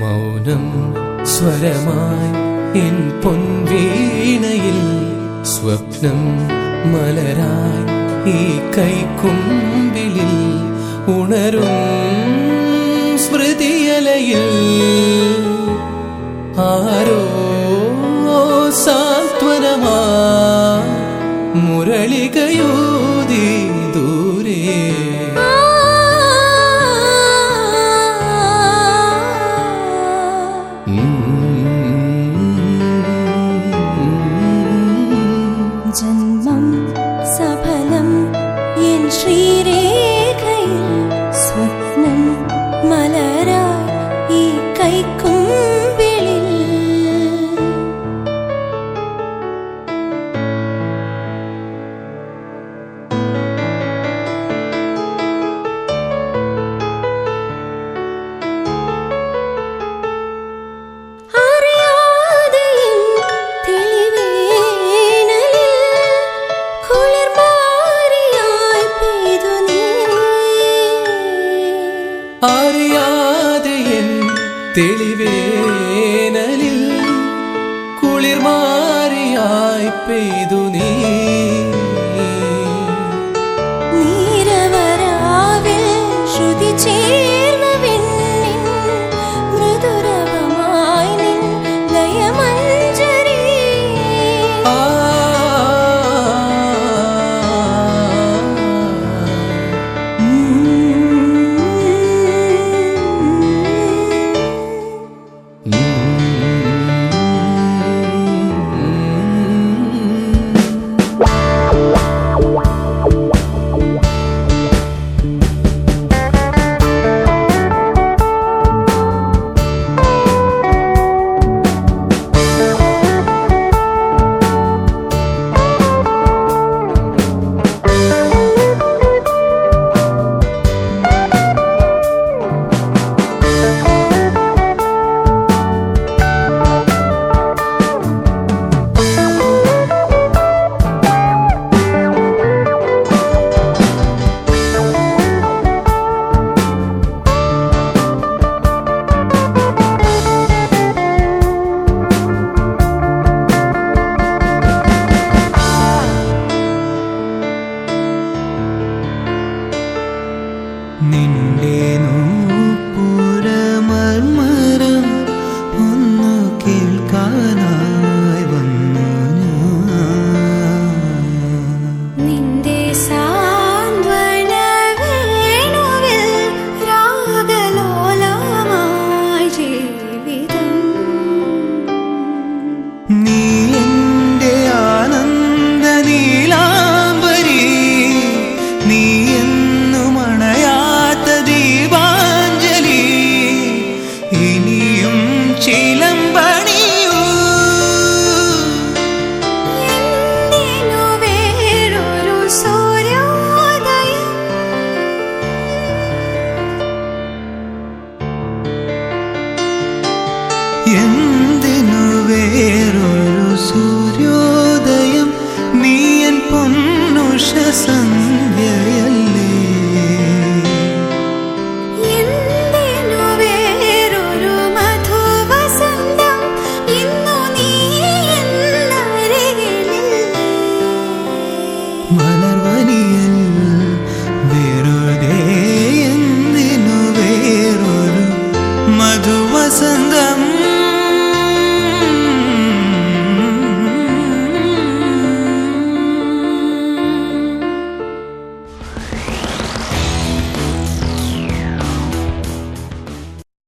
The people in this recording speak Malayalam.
മൗനം സ്വരമായി ഇൻ പൊൻവീണയിൽ സ്വപ്നം മലരായി ഈ കൈക്കുമ്പിളിൽ ഉണരും സ്മൃതിയലയിൽ. ആരോ സാത്വനമാ മുരളികയൂതി ദൂരേ. tree അറിയാതെ തെളിവേനലിൽ കുളിർമാരിയായി പെയ്തു നീ. arasında